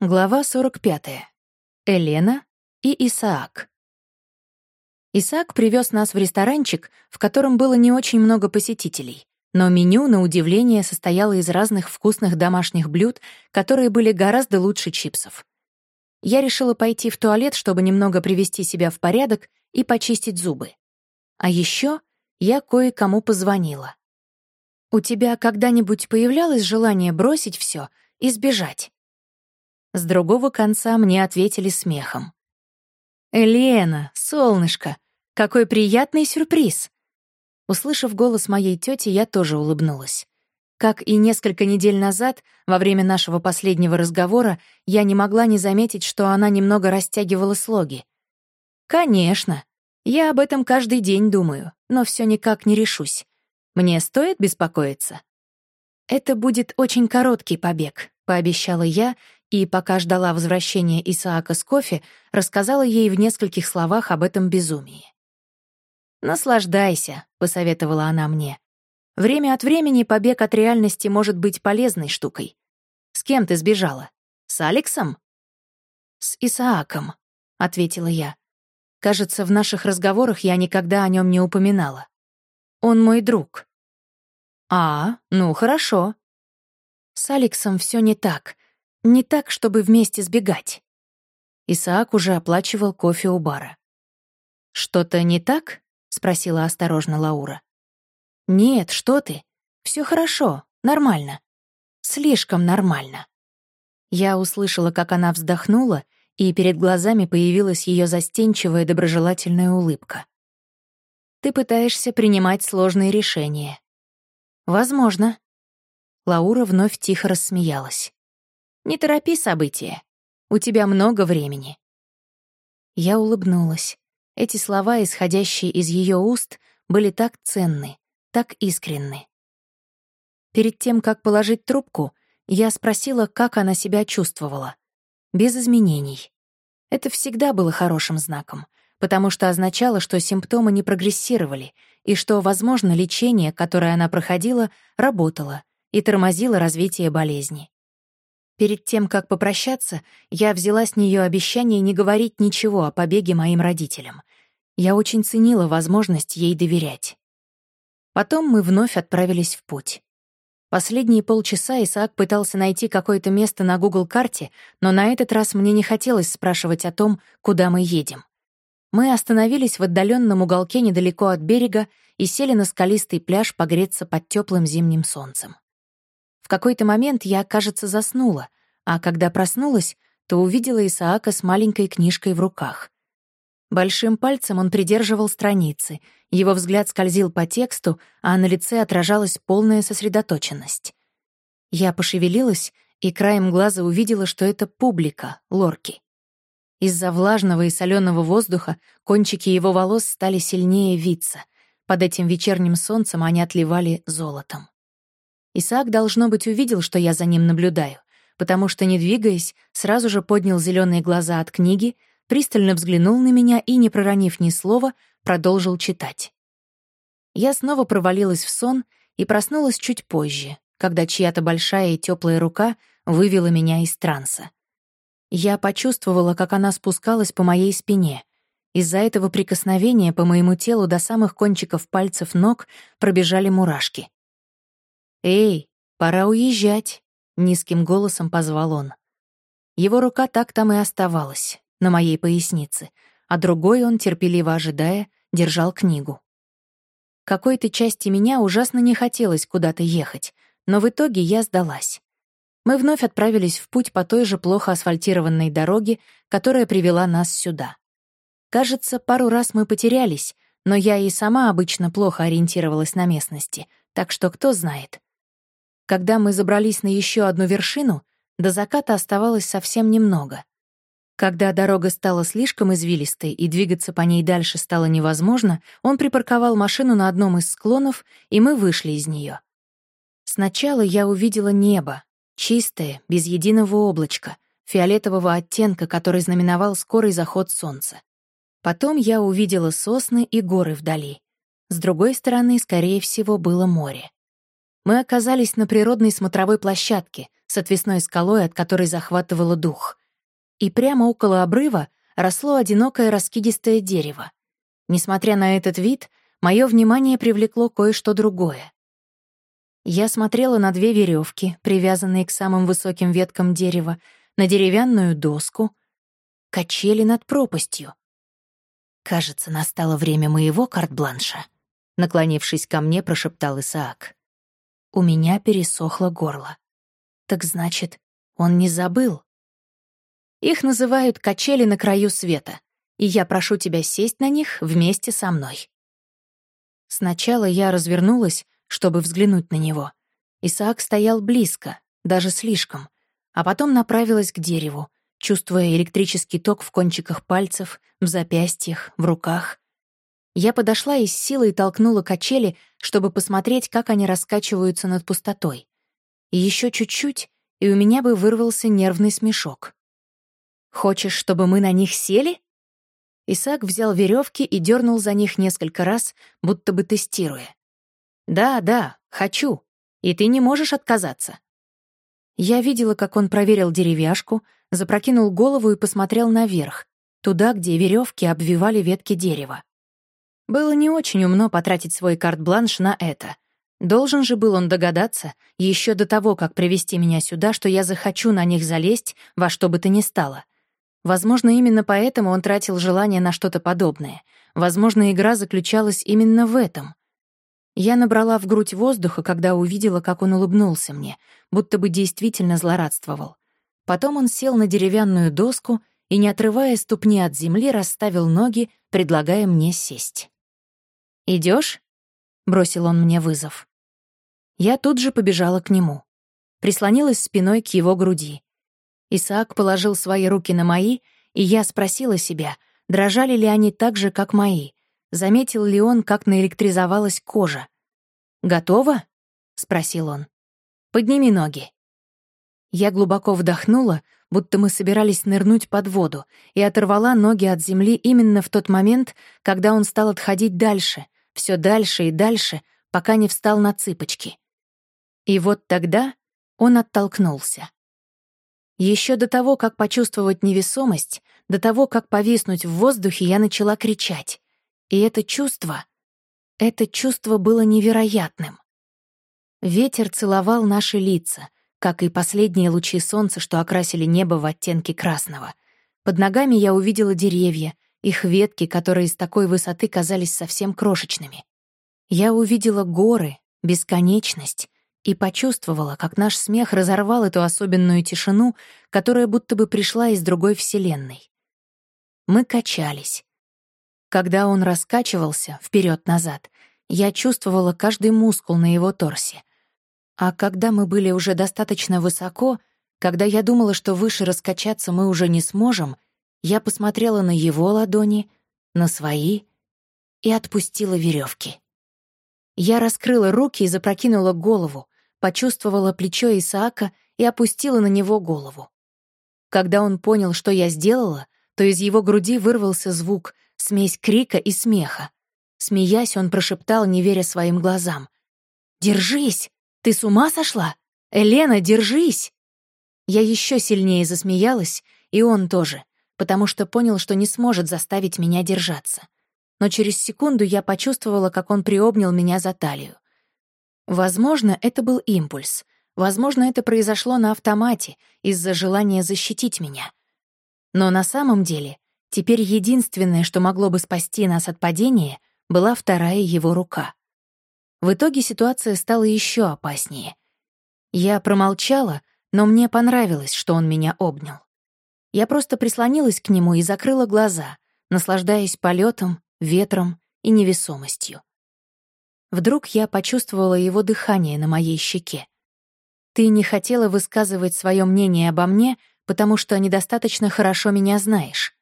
Глава 45. Елена и Исаак. Исаак привез нас в ресторанчик, в котором было не очень много посетителей, но меню, на удивление, состояло из разных вкусных домашних блюд, которые были гораздо лучше чипсов. Я решила пойти в туалет, чтобы немного привести себя в порядок и почистить зубы. А еще я кое-кому позвонила. «У тебя когда-нибудь появлялось желание бросить все и сбежать?» С другого конца мне ответили смехом. «Елена, солнышко, какой приятный сюрприз!» Услышав голос моей тети, я тоже улыбнулась. Как и несколько недель назад, во время нашего последнего разговора, я не могла не заметить, что она немного растягивала слоги. «Конечно. Я об этом каждый день думаю, но все никак не решусь. Мне стоит беспокоиться?» «Это будет очень короткий побег», — пообещала я и, пока ждала возвращения Исаака с кофе, рассказала ей в нескольких словах об этом безумии. «Наслаждайся», — посоветовала она мне. «Время от времени побег от реальности может быть полезной штукой. С кем ты сбежала? С Алексом?» «С Исааком», — ответила я. Кажется, в наших разговорах я никогда о нем не упоминала. Он мой друг. «А, ну хорошо». С Алексом все не так. Не так, чтобы вместе сбегать. Исаак уже оплачивал кофе у бара. «Что-то не так?» — спросила осторожно Лаура. «Нет, что ты. Все хорошо, нормально. Слишком нормально». Я услышала, как она вздохнула, и перед глазами появилась ее застенчивая доброжелательная улыбка. «Ты пытаешься принимать сложные решения». «Возможно». Лаура вновь тихо рассмеялась. Не торопи события. У тебя много времени». Я улыбнулась. Эти слова, исходящие из ее уст, были так ценны, так искренны. Перед тем, как положить трубку, я спросила, как она себя чувствовала. Без изменений. Это всегда было хорошим знаком, потому что означало, что симптомы не прогрессировали и что, возможно, лечение, которое она проходила, работало и тормозило развитие болезни. Перед тем, как попрощаться, я взяла с нее обещание не говорить ничего о побеге моим родителям. Я очень ценила возможность ей доверять. Потом мы вновь отправились в путь. Последние полчаса Исаак пытался найти какое-то место на Google-карте, но на этот раз мне не хотелось спрашивать о том, куда мы едем. Мы остановились в отдаленном уголке недалеко от берега и сели на скалистый пляж погреться под теплым зимним солнцем. В какой-то момент я, кажется, заснула, а когда проснулась, то увидела Исаака с маленькой книжкой в руках. Большим пальцем он придерживал страницы, его взгляд скользил по тексту, а на лице отражалась полная сосредоточенность. Я пошевелилась и краем глаза увидела, что это публика, лорки. Из-за влажного и соленого воздуха кончики его волос стали сильнее виться. Под этим вечерним солнцем они отливали золотом. Исаак, должно быть, увидел, что я за ним наблюдаю, потому что, не двигаясь, сразу же поднял зеленые глаза от книги, пристально взглянул на меня и, не проронив ни слова, продолжил читать. Я снова провалилась в сон и проснулась чуть позже, когда чья-то большая и теплая рука вывела меня из транса. Я почувствовала, как она спускалась по моей спине. Из-за этого прикосновения по моему телу до самых кончиков пальцев ног пробежали мурашки. «Эй, пора уезжать», — низким голосом позвал он. Его рука так там и оставалась, на моей пояснице, а другой он, терпеливо ожидая, держал книгу. Какой-то части меня ужасно не хотелось куда-то ехать, но в итоге я сдалась. Мы вновь отправились в путь по той же плохо асфальтированной дороге, которая привела нас сюда. Кажется, пару раз мы потерялись, но я и сама обычно плохо ориентировалась на местности, так что кто знает. Когда мы забрались на еще одну вершину, до заката оставалось совсем немного. Когда дорога стала слишком извилистой и двигаться по ней дальше стало невозможно, он припарковал машину на одном из склонов, и мы вышли из нее. Сначала я увидела небо, чистое, без единого облачка, фиолетового оттенка, который знаменовал скорый заход солнца. Потом я увидела сосны и горы вдали. С другой стороны, скорее всего, было море. Мы оказались на природной смотровой площадке с отвесной скалой, от которой захватывало дух. И прямо около обрыва росло одинокое раскидистое дерево. Несмотря на этот вид, мое внимание привлекло кое-что другое. Я смотрела на две веревки, привязанные к самым высоким веткам дерева, на деревянную доску, качели над пропастью. «Кажется, настало время моего карт-бланша», — наклонившись ко мне, прошептал Исаак. У меня пересохло горло. Так значит, он не забыл? Их называют качели на краю света, и я прошу тебя сесть на них вместе со мной. Сначала я развернулась, чтобы взглянуть на него. Исаак стоял близко, даже слишком, а потом направилась к дереву, чувствуя электрический ток в кончиках пальцев, в запястьях, в руках. Я подошла и с силой толкнула качели, чтобы посмотреть, как они раскачиваются над пустотой. Еще чуть-чуть, и у меня бы вырвался нервный смешок. «Хочешь, чтобы мы на них сели?» Исаак взял веревки и дернул за них несколько раз, будто бы тестируя. «Да, да, хочу. И ты не можешь отказаться». Я видела, как он проверил деревяшку, запрокинул голову и посмотрел наверх, туда, где веревки обвивали ветки дерева. Было не очень умно потратить свой карт-бланш на это. Должен же был он догадаться, еще до того, как привести меня сюда, что я захочу на них залезть во что бы то ни стало. Возможно, именно поэтому он тратил желание на что-то подобное. Возможно, игра заключалась именно в этом. Я набрала в грудь воздуха, когда увидела, как он улыбнулся мне, будто бы действительно злорадствовал. Потом он сел на деревянную доску и, не отрывая ступни от земли, расставил ноги, предлагая мне сесть. Идешь? бросил он мне вызов. Я тут же побежала к нему. Прислонилась спиной к его груди. Исаак положил свои руки на мои, и я спросила себя, дрожали ли они так же, как мои, заметил ли он, как наэлектризовалась кожа. «Готово?» — спросил он. «Подними ноги». Я глубоко вдохнула, будто мы собирались нырнуть под воду, и оторвала ноги от земли именно в тот момент, когда он стал отходить дальше, все дальше и дальше, пока не встал на цыпочки. И вот тогда он оттолкнулся. Еще до того, как почувствовать невесомость, до того, как повиснуть в воздухе, я начала кричать. И это чувство, это чувство было невероятным. Ветер целовал наши лица, как и последние лучи солнца, что окрасили небо в оттенки красного. Под ногами я увидела деревья, их ветки, которые с такой высоты казались совсем крошечными. Я увидела горы, бесконечность и почувствовала, как наш смех разорвал эту особенную тишину, которая будто бы пришла из другой вселенной. Мы качались. Когда он раскачивался вперед назад я чувствовала каждый мускул на его торсе. А когда мы были уже достаточно высоко, когда я думала, что выше раскачаться мы уже не сможем, я посмотрела на его ладони, на свои и отпустила веревки. Я раскрыла руки и запрокинула голову, почувствовала плечо Исаака и опустила на него голову. Когда он понял, что я сделала, то из его груди вырвался звук, смесь крика и смеха. Смеясь, он прошептал, не веря своим глазам. «Держись! Ты с ума сошла? Елена, держись!» Я еще сильнее засмеялась, и он тоже, потому что понял, что не сможет заставить меня держаться. Но через секунду я почувствовала, как он приобнял меня за талию. Возможно, это был импульс. Возможно, это произошло на автомате из-за желания защитить меня. Но на самом деле, теперь единственное, что могло бы спасти нас от падения, была вторая его рука. В итоге ситуация стала еще опаснее. Я промолчала, но мне понравилось, что он меня обнял. Я просто прислонилась к нему и закрыла глаза, наслаждаясь полетом, ветром и невесомостью. Вдруг я почувствовала его дыхание на моей щеке. «Ты не хотела высказывать свое мнение обо мне, потому что недостаточно хорошо меня знаешь».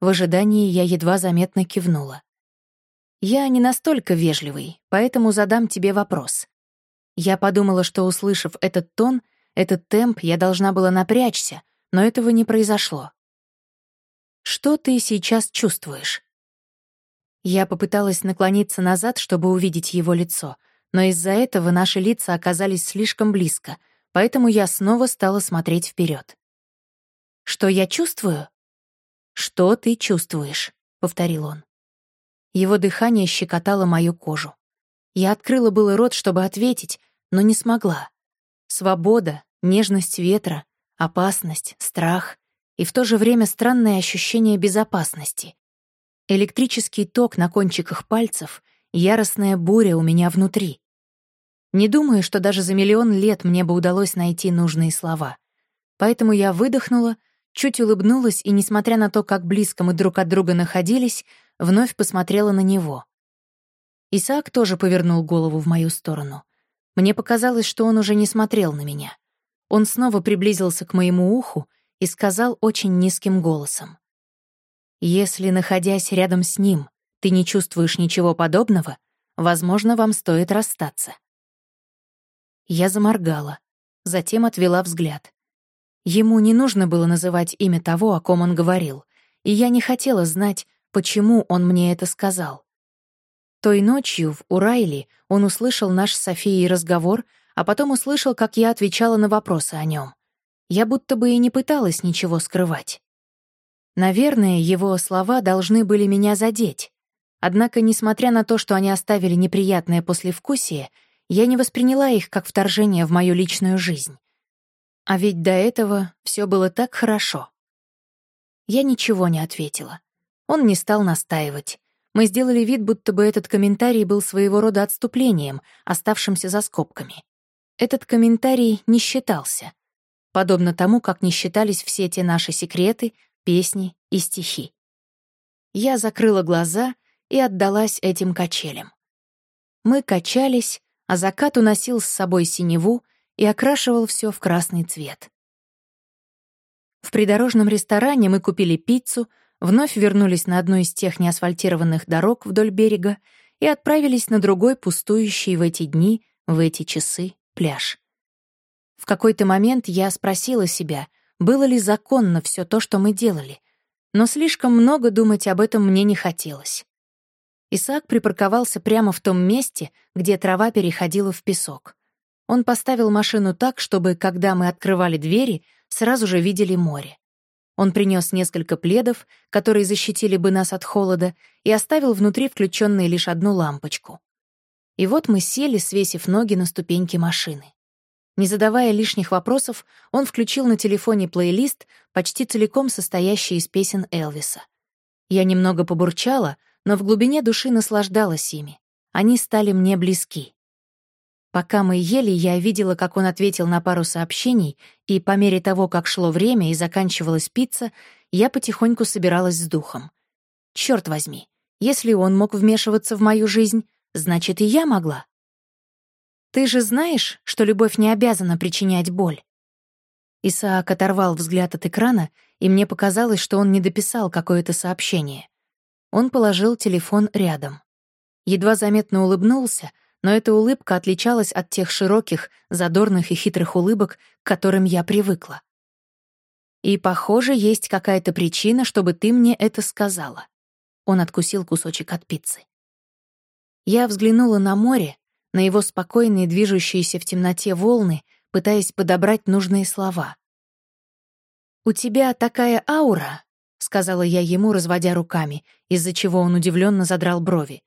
В ожидании я едва заметно кивнула. Я не настолько вежливый, поэтому задам тебе вопрос. Я подумала, что, услышав этот тон, этот темп, я должна была напрячься, но этого не произошло. Что ты сейчас чувствуешь? Я попыталась наклониться назад, чтобы увидеть его лицо, но из-за этого наши лица оказались слишком близко, поэтому я снова стала смотреть вперед. «Что я чувствую?» «Что ты чувствуешь?» — повторил он. Его дыхание щекотало мою кожу. Я открыла было рот, чтобы ответить, но не смогла. Свобода, нежность ветра, опасность, страх и в то же время странное ощущение безопасности. Электрический ток на кончиках пальцев, яростная буря у меня внутри. Не думаю, что даже за миллион лет мне бы удалось найти нужные слова. Поэтому я выдохнула, чуть улыбнулась и, несмотря на то, как близко мы друг от друга находились, вновь посмотрела на него. Исаак тоже повернул голову в мою сторону. Мне показалось, что он уже не смотрел на меня. Он снова приблизился к моему уху и сказал очень низким голосом. «Если, находясь рядом с ним, ты не чувствуешь ничего подобного, возможно, вам стоит расстаться». Я заморгала, затем отвела взгляд. Ему не нужно было называть имя того, о ком он говорил, и я не хотела знать, почему он мне это сказал. Той ночью в Урайли он услышал наш с Софией разговор, а потом услышал, как я отвечала на вопросы о нем. Я будто бы и не пыталась ничего скрывать. Наверное, его слова должны были меня задеть. Однако, несмотря на то, что они оставили неприятное послевкусие, я не восприняла их как вторжение в мою личную жизнь. А ведь до этого все было так хорошо. Я ничего не ответила. Он не стал настаивать. Мы сделали вид, будто бы этот комментарий был своего рода отступлением, оставшимся за скобками. Этот комментарий не считался. Подобно тому, как не считались все те наши секреты, песни и стихи. Я закрыла глаза и отдалась этим качелям. Мы качались, а закат уносил с собой синеву и окрашивал все в красный цвет. В придорожном ресторане мы купили пиццу, вновь вернулись на одну из тех неасфальтированных дорог вдоль берега и отправились на другой пустующий в эти дни, в эти часы, пляж. В какой-то момент я спросила себя, было ли законно все то, что мы делали, но слишком много думать об этом мне не хотелось. Исаак припарковался прямо в том месте, где трава переходила в песок. Он поставил машину так, чтобы, когда мы открывали двери, сразу же видели море. Он принес несколько пледов, которые защитили бы нас от холода, и оставил внутри включенной лишь одну лампочку. И вот мы сели, свесив ноги на ступеньки машины. Не задавая лишних вопросов, он включил на телефоне плейлист, почти целиком состоящий из песен Элвиса. Я немного побурчала, но в глубине души наслаждалась ими. Они стали мне близки. Пока мы ели, я видела, как он ответил на пару сообщений, и по мере того, как шло время и заканчивалась пицца, я потихоньку собиралась с духом. Черт возьми, если он мог вмешиваться в мою жизнь, значит, и я могла. Ты же знаешь, что любовь не обязана причинять боль. Исаак оторвал взгляд от экрана, и мне показалось, что он не дописал какое-то сообщение. Он положил телефон рядом. Едва заметно улыбнулся, но эта улыбка отличалась от тех широких, задорных и хитрых улыбок, к которым я привыкла. «И, похоже, есть какая-то причина, чтобы ты мне это сказала». Он откусил кусочек от пиццы. Я взглянула на море, на его спокойные, движущиеся в темноте волны, пытаясь подобрать нужные слова. «У тебя такая аура», — сказала я ему, разводя руками, из-за чего он удивленно задрал брови.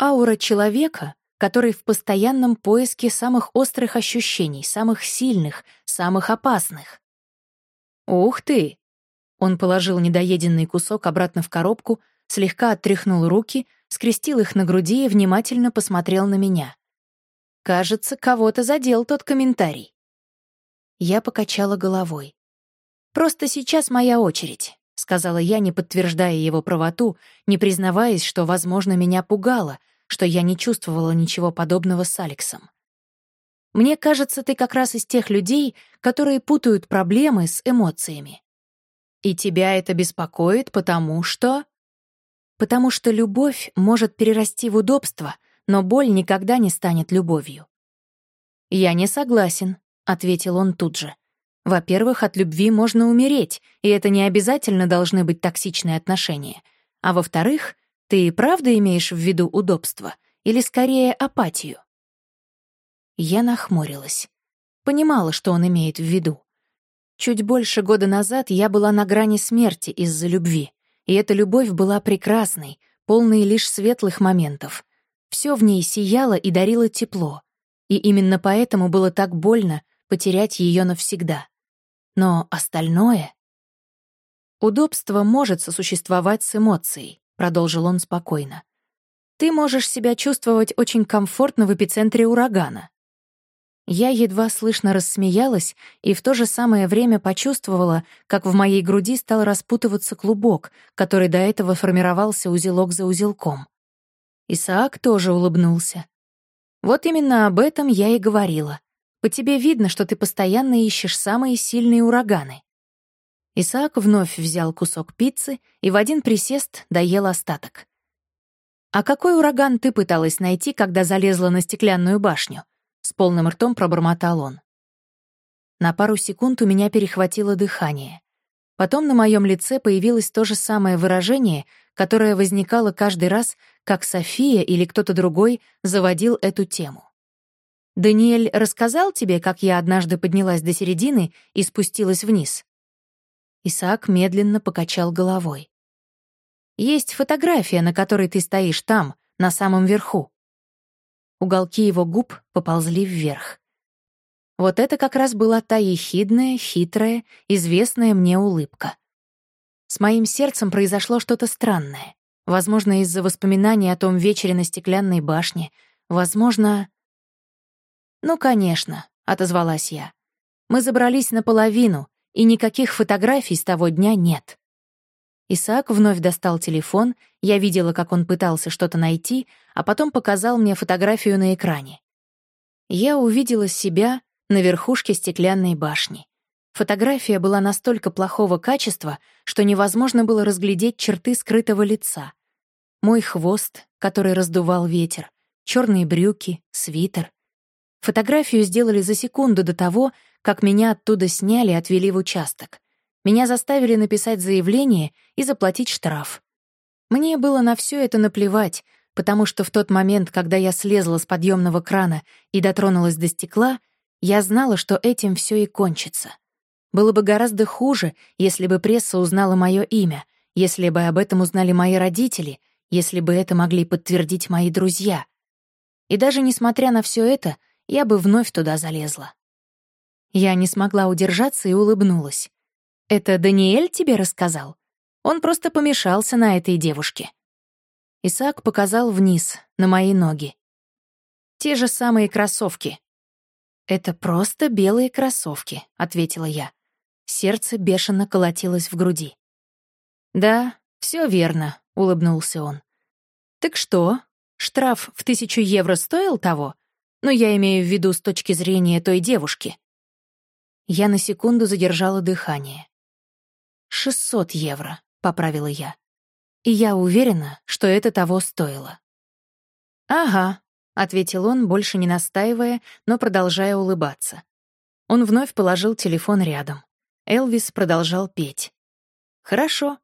«Аура человека, который в постоянном поиске самых острых ощущений, самых сильных, самых опасных. «Ух ты!» Он положил недоеденный кусок обратно в коробку, слегка оттряхнул руки, скрестил их на груди и внимательно посмотрел на меня. Кажется, кого-то задел тот комментарий. Я покачала головой. «Просто сейчас моя очередь», — сказала я, не подтверждая его правоту, не признаваясь, что, возможно, меня пугало, что я не чувствовала ничего подобного с Алексом. Мне кажется, ты как раз из тех людей, которые путают проблемы с эмоциями. И тебя это беспокоит, потому что... Потому что любовь может перерасти в удобство, но боль никогда не станет любовью. «Я не согласен», — ответил он тут же. «Во-первых, от любви можно умереть, и это не обязательно должны быть токсичные отношения. А во-вторых, ты правда имеешь в виду удобство или скорее апатию? Я нахмурилась. Понимала, что он имеет в виду. Чуть больше года назад я была на грани смерти из-за любви, и эта любовь была прекрасной, полной лишь светлых моментов. Все в ней сияло и дарило тепло, и именно поэтому было так больно потерять ее навсегда. Но остальное... «Удобство может сосуществовать с эмоцией», — продолжил он спокойно. «Ты можешь себя чувствовать очень комфортно в эпицентре урагана, я едва слышно рассмеялась и в то же самое время почувствовала, как в моей груди стал распутываться клубок, который до этого формировался узелок за узелком. Исаак тоже улыбнулся. «Вот именно об этом я и говорила. По тебе видно, что ты постоянно ищешь самые сильные ураганы». Исаак вновь взял кусок пиццы и в один присест доел остаток. «А какой ураган ты пыталась найти, когда залезла на стеклянную башню?» С полным ртом пробормотал он. На пару секунд у меня перехватило дыхание. Потом на моем лице появилось то же самое выражение, которое возникало каждый раз, как София или кто-то другой заводил эту тему. «Даниэль рассказал тебе, как я однажды поднялась до середины и спустилась вниз?» Исаак медленно покачал головой. «Есть фотография, на которой ты стоишь там, на самом верху. Уголки его губ поползли вверх. Вот это как раз была та ехидная, хитрая, известная мне улыбка. С моим сердцем произошло что-то странное. Возможно, из-за воспоминаний о том вечере на стеклянной башне. Возможно... «Ну, конечно», — отозвалась я. «Мы забрались наполовину, и никаких фотографий с того дня нет». Исаак вновь достал телефон, я видела, как он пытался что-то найти, а потом показал мне фотографию на экране. Я увидела себя на верхушке стеклянной башни. Фотография была настолько плохого качества, что невозможно было разглядеть черты скрытого лица. Мой хвост, который раздувал ветер, черные брюки, свитер. Фотографию сделали за секунду до того, как меня оттуда сняли и отвели в участок. Меня заставили написать заявление и заплатить штраф. Мне было на все это наплевать, потому что в тот момент, когда я слезла с подъемного крана и дотронулась до стекла, я знала, что этим все и кончится. Было бы гораздо хуже, если бы пресса узнала мое имя, если бы об этом узнали мои родители, если бы это могли подтвердить мои друзья. И даже несмотря на все это, я бы вновь туда залезла. Я не смогла удержаться и улыбнулась. «Это Даниэль тебе рассказал? Он просто помешался на этой девушке». Исаак показал вниз, на мои ноги. «Те же самые кроссовки». «Это просто белые кроссовки», — ответила я. Сердце бешено колотилось в груди. «Да, все верно», — улыбнулся он. «Так что, штраф в тысячу евро стоил того? Но я имею в виду с точки зрения той девушки». Я на секунду задержала дыхание. «Шестьсот евро», — поправила я. «И я уверена, что это того стоило». «Ага», — ответил он, больше не настаивая, но продолжая улыбаться. Он вновь положил телефон рядом. Элвис продолжал петь. «Хорошо».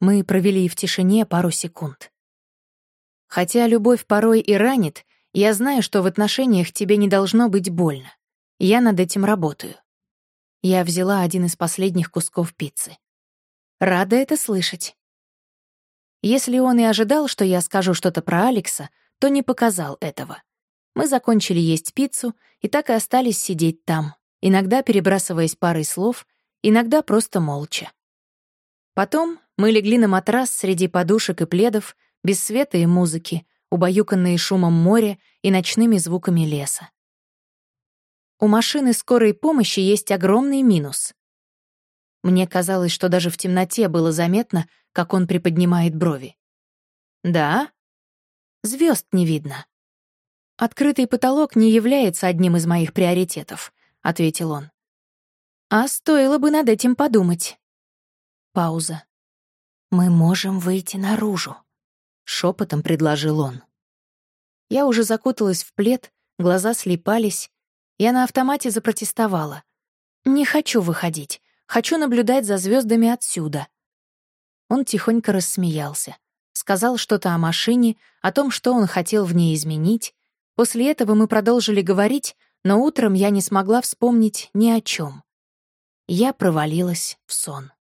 Мы провели в тишине пару секунд. «Хотя любовь порой и ранит, я знаю, что в отношениях тебе не должно быть больно. Я над этим работаю. Я взяла один из последних кусков пиццы. Рада это слышать. Если он и ожидал, что я скажу что-то про Алекса, то не показал этого. Мы закончили есть пиццу и так и остались сидеть там, иногда перебрасываясь парой слов, иногда просто молча. Потом мы легли на матрас среди подушек и пледов, без света и музыки, убаюканные шумом моря и ночными звуками леса. У машины скорой помощи есть огромный минус. Мне казалось, что даже в темноте было заметно, как он приподнимает брови. «Да?» Звезд не видно. «Открытый потолок не является одним из моих приоритетов», — ответил он. «А стоило бы над этим подумать». Пауза. «Мы можем выйти наружу», — шепотом предложил он. Я уже закуталась в плед, глаза слепались, я на автомате запротестовала. «Не хочу выходить. Хочу наблюдать за звездами отсюда». Он тихонько рассмеялся. Сказал что-то о машине, о том, что он хотел в ней изменить. После этого мы продолжили говорить, но утром я не смогла вспомнить ни о чем. Я провалилась в сон.